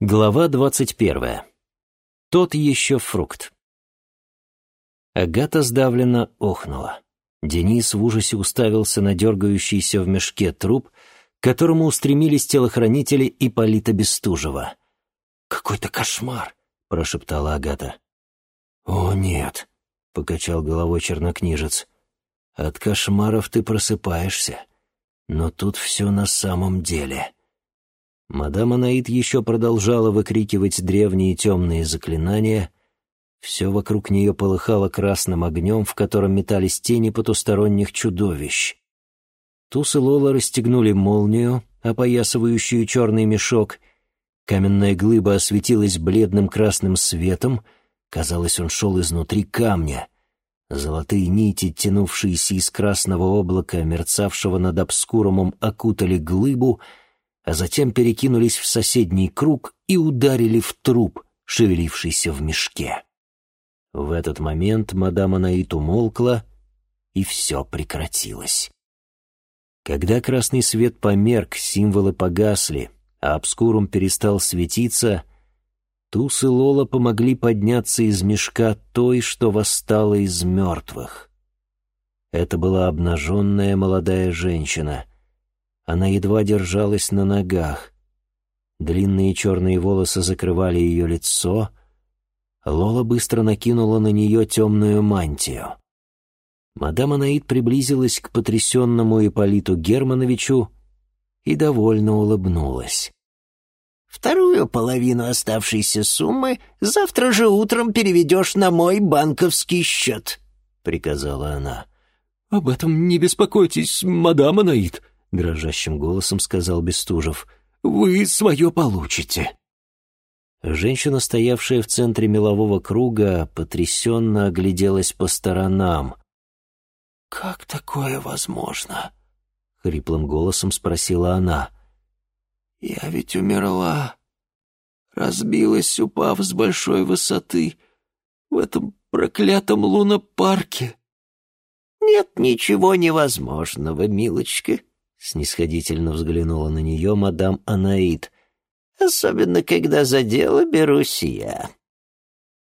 Глава двадцать первая. Тот еще фрукт. Агата сдавленно охнула. Денис в ужасе уставился на дергающийся в мешке труп, к которому устремились телохранители Ипполита Бестужева. «Какой-то кошмар!» — прошептала Агата. «О, нет!» — покачал головой чернокнижец. «От кошмаров ты просыпаешься, но тут все на самом деле». Мадам Анаит еще продолжала выкрикивать древние темные заклинания. Все вокруг нее полыхало красным огнем, в котором метались тени потусторонних чудовищ. Туз и Лола расстегнули молнию, опоясывающую черный мешок. Каменная глыба осветилась бледным красным светом. Казалось, он шел изнутри камня. Золотые нити, тянувшиеся из красного облака, мерцавшего над обскурумом, окутали глыбу — а затем перекинулись в соседний круг и ударили в труп, шевелившийся в мешке. В этот момент мадам Анаит умолкла, и все прекратилось. Когда красный свет померк, символы погасли, а обскурум перестал светиться, Туз и Лола помогли подняться из мешка той, что восстала из мертвых. Это была обнаженная молодая женщина — она едва держалась на ногах. Длинные черные волосы закрывали ее лицо. Лола быстро накинула на нее темную мантию. Мадам Анаид приблизилась к потрясенному Ипполиту Германовичу и довольно улыбнулась. «Вторую половину оставшейся суммы завтра же утром переведешь на мой банковский счет», — приказала она. «Об этом не беспокойтесь, мадам Анаид», — дрожащим голосом сказал Бестужев. «Вы свое получите». Женщина, стоявшая в центре мелового круга, потрясенно огляделась по сторонам. «Как такое возможно?» — хриплым голосом спросила она. «Я ведь умерла. Разбилась, упав с большой высоты в этом проклятом лунопарке». «Нет ничего невозможного, милочка», Снисходительно взглянула на нее мадам Анаит. «Особенно, когда за дело берусь я».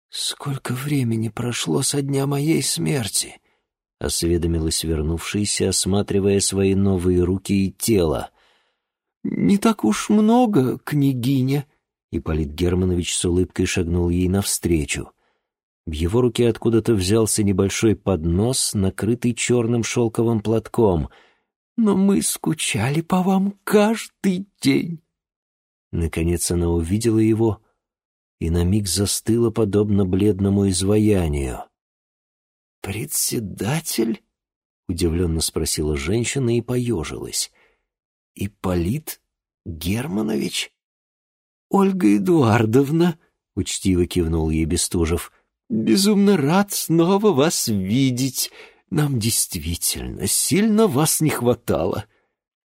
«Сколько времени прошло со дня моей смерти?» — осведомилась вернувшаяся, осматривая свои новые руки и тело. «Не так уж много, княгиня», — Ипполит Германович с улыбкой шагнул ей навстречу. В его руке откуда-то взялся небольшой поднос, накрытый черным шелковым платком — но мы скучали по вам каждый день». Наконец она увидела его и на миг застыла, подобно бледному изваянию. «Председатель?» — удивленно спросила женщина и поежилась. «Ипполит Германович?» «Ольга Эдуардовна», — учтиво кивнул ей Бестужев, — «безумно рад снова вас видеть. Нам действительно сильно вас не хватало.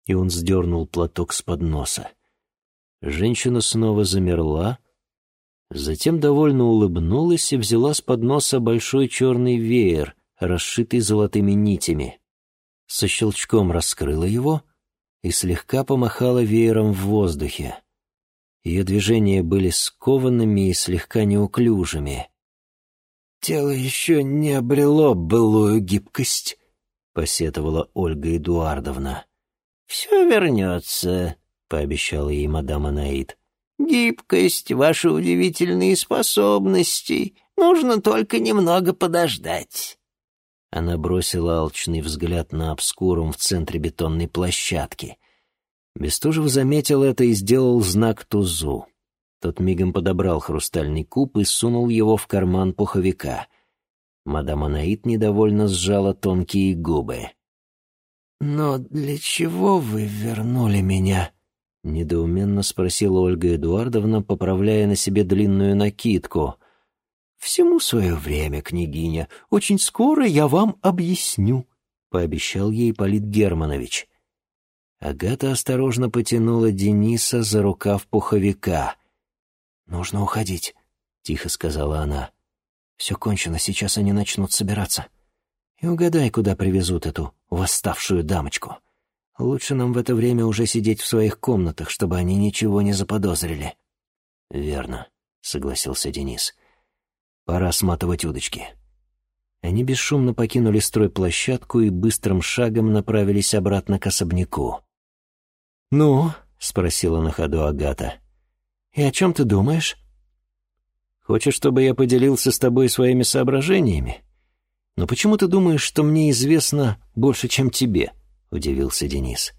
И он сдернул платок с подноса. Женщина снова замерла, затем довольно улыбнулась и взяла с подноса большой черный веер, расшитый золотыми нитями. Со щелчком раскрыла его и слегка помахала веером в воздухе. Ее движения были скованными и слегка неуклюжими. «Тело еще не обрело былую гибкость», — посетовала Ольга Эдуардовна. «Все вернется», — пообещала ей мадам Анаид. «Гибкость, ваши удивительные способности. Нужно только немного подождать». Она бросила алчный взгляд на обскурум в центре бетонной площадки. Бестужев заметил это и сделал знак Тузу. Тот мигом подобрал хрустальный куб и сунул его в карман пуховика. Мадам Анаит недовольно сжала тонкие губы. «Но для чего вы вернули меня?» — недоуменно спросила Ольга Эдуардовна, поправляя на себе длинную накидку. «Всему свое время, княгиня. Очень скоро я вам объясню», — пообещал ей Полит Германович. Агата осторожно потянула Дениса за рукав пуховика — «Нужно уходить», — тихо сказала она. «Все кончено, сейчас они начнут собираться. И угадай, куда привезут эту восставшую дамочку. Лучше нам в это время уже сидеть в своих комнатах, чтобы они ничего не заподозрили». «Верно», — согласился Денис. «Пора сматывать удочки». Они бесшумно покинули стройплощадку и быстрым шагом направились обратно к особняку. «Ну?» — спросила на ходу Агата. «И о чем ты думаешь?» «Хочешь, чтобы я поделился с тобой своими соображениями? Но почему ты думаешь, что мне известно больше, чем тебе?» — удивился Денис.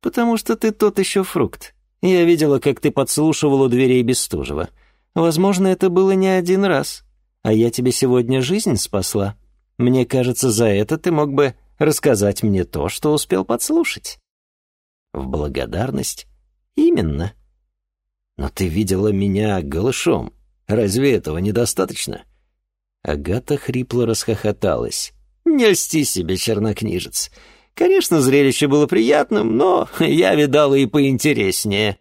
«Потому что ты тот еще фрукт. Я видела, как ты подслушивал у дверей Бестужева. Возможно, это было не один раз. А я тебе сегодня жизнь спасла. Мне кажется, за это ты мог бы рассказать мне то, что успел подслушать». «В благодарность?» «Именно». «Но ты видела меня голышом. Разве этого недостаточно?» Агата хрипло расхохоталась. «Не льсти себе, чернокнижец. Конечно, зрелище было приятным, но я видала и поинтереснее».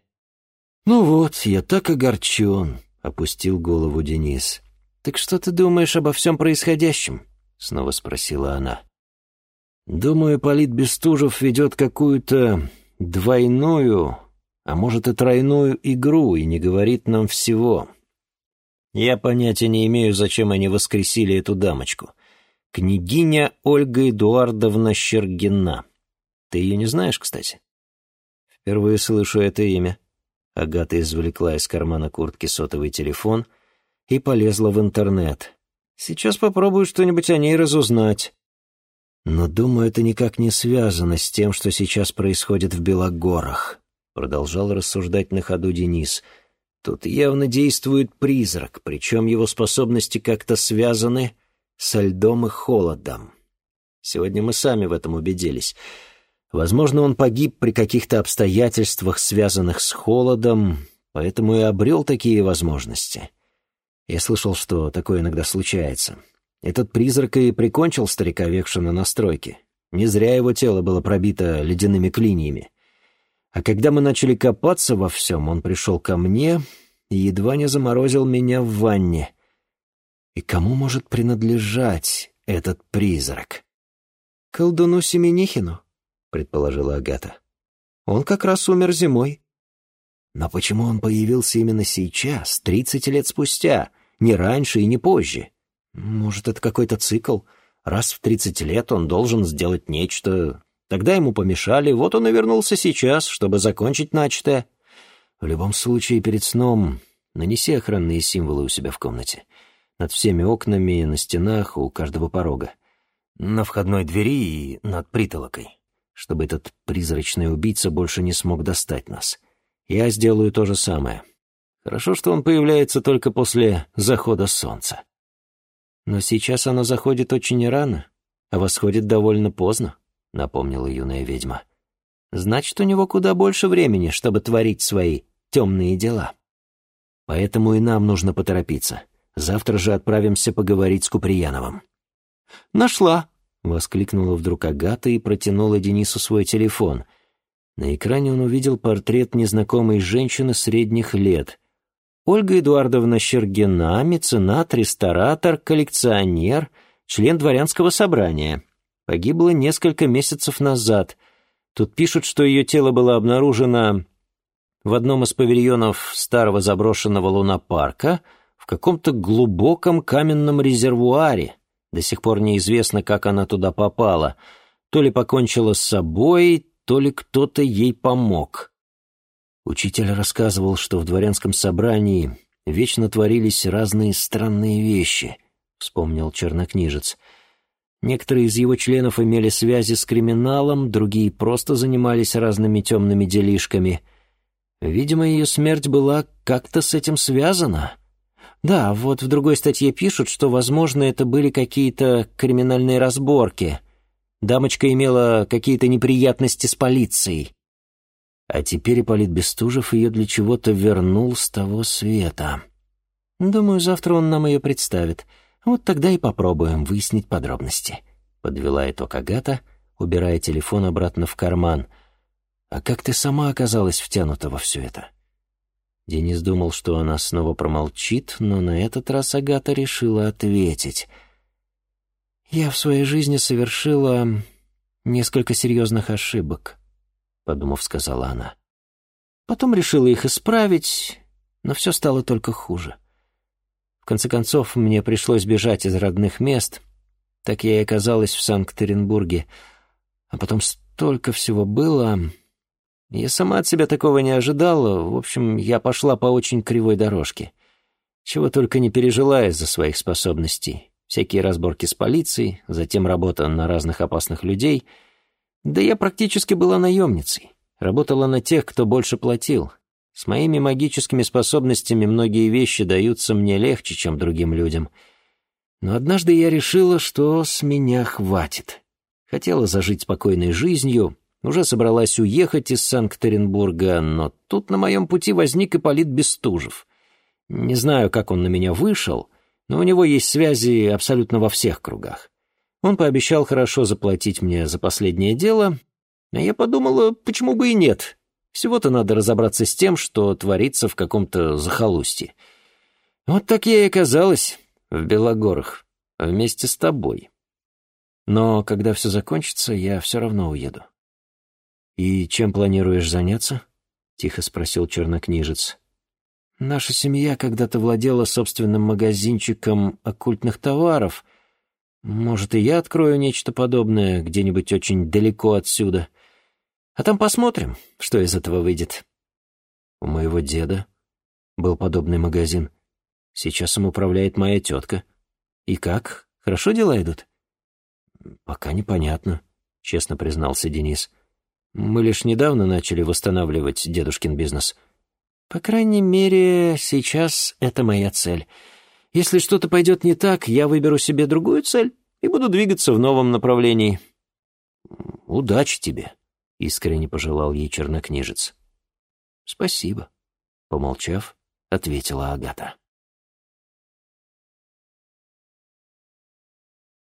«Ну вот, я так огорчен», — опустил голову Денис. «Так что ты думаешь обо всем происходящем?» — снова спросила она. «Думаю, Полит Бестужев ведет какую-то двойную, а может и тройную игру и не говорит нам всего. Я понятия не имею, зачем они воскресили эту дамочку. Княгиня Ольга Эдуардовна Щергина. Ты ее не знаешь, кстати? Впервые слышу это имя. Агата извлекла из кармана куртки сотовый телефон и полезла в интернет. Сейчас попробую что-нибудь о ней разузнать. Но, думаю, это никак не связано с тем, что сейчас происходит в Белогорах, продолжал рассуждать на ходу Денис. Тут явно действует призрак, причем его способности как-то связаны со льдом и холодом. Сегодня мы сами в этом убедились. Возможно, он погиб при каких-то обстоятельствах, связанных с холодом, поэтому и обрел такие возможности. Я слышал, что такое иногда случается. Этот призрак и прикончил старика Векшина на стройке. Не зря его тело было пробито ледяными клиньями. А когда мы начали копаться во всем, он пришел ко мне и едва не заморозил меня в ванне. И кому может принадлежать этот призрак? «Колдуну Семенихину», — предположила Агата. «Он как раз умер зимой». Но почему он появился именно сейчас, тридцать лет спустя, не раньше и не позже? Может, это какой-то цикл? Раз в тридцать лет он должен сделать нечто. Тогда ему помешали, вот он и вернулся сейчас, чтобы закончить начатое. В любом случае, перед сном нанеси охранные символы у себя в комнате. Над всеми окнами, на стенах, у каждого порога. На входной двери и над притолокой. Чтобы этот призрачный убийца больше не смог достать нас. Я сделаю то же самое. Хорошо, что он появляется только после захода солнца. «Но сейчас оно заходит очень рано, а восходит довольно поздно», — напомнила юная ведьма. «Значит, у него куда больше времени, чтобы творить свои темные дела. Поэтому и нам нужно поторопиться. Завтра же отправимся поговорить с Куприяновым». «Нашла!» — воскликнула вдруг Агата и протянула Денису свой телефон. На экране он увидел портрет незнакомой женщины средних лет — Ольга Эдуардовна Щергина, меценат, ресторатор, коллекционер, член дворянского собрания. Погибла несколько месяцев назад. Тут пишут, что ее тело было обнаружено в одном из павильонов старого заброшенного лунопарка в каком-то глубоком каменном резервуаре. До сих пор неизвестно, как она туда попала. То ли покончила с собой, то ли кто-то ей помог. Учитель рассказывал, что в дворянском собрании вечно творились разные странные вещи, вспомнил чернокнижец. Некоторые из его членов имели связи с криминалом, другие просто занимались разными темными делишками. Видимо, ее смерть была как-то с этим связана. Да, вот в другой статье пишут, что, возможно, это были какие-то криминальные разборки. Дамочка имела какие-то неприятности с полицией. А теперь Ипполит Бестужев ее для чего-то вернул с того света. Думаю, завтра он нам ее представит. Вот тогда и попробуем выяснить подробности. Подвела итог Агата, убирая телефон обратно в карман. А как ты сама оказалась втянута во все это? Денис думал, что она снова промолчит, но на этот раз Агата решила ответить. «Я в своей жизни совершила несколько серьезных ошибок подумав, сказала она. Потом решила их исправить, Но все стало только хуже. Конце концов, мне пришлось бежать из родных мест. Так я и оказалась в Санкт-Петербурге. А потом столько всего было... Я сама от себя такого не ожидала. В общем, я пошла по очень кривой дорожке. Чего только не пережила из-за своих способностей. Всякие разборки с полицией, затем работа на разных опасных людей. Да я практически была наемницей. Работала на тех, кто больше платил. С моими магическими способностями многие вещи даются мне легче, чем другим людям. Но однажды я решила, что с меня хватит. Хотела зажить спокойной жизнью, уже собралась уехать из Санкт-Петербурга, но тут на моем пути возник Ипполит Бестужев. Не знаю, как он на меня вышел, но у него есть связи абсолютно во всех кругах. Он пообещал хорошо заплатить мне за последнее дело, а я подумала, почему бы и нет. Всего-то надо разобраться с тем, что творится в каком-то захолустье. Вот так я и оказалась в Белогорах, вместе с тобой. Но когда все закончится, я все равно уеду. «И чем планируешь заняться?» — тихо спросил чернокнижец. «Наша семья когда-то владела собственным магазинчиком оккультных товаров. Может, и я открою нечто подобное где-нибудь очень далеко отсюда. А там посмотрим, что из этого выйдет». «У моего деда был подобный магазин. Сейчас им управляет моя тетка. И как? Хорошо дела идут?» «Пока непонятно», — честно признался Денис. Мы лишь недавно начали восстанавливать дедушкин бизнес. По крайней мере, сейчас это моя цель. Если что-то пойдет не так, я выберу себе другую цель и буду двигаться в новом направлении. Удачи тебе, — искренне пожелал ей чернокнижец. Спасибо, — помолчав, ответила Агата.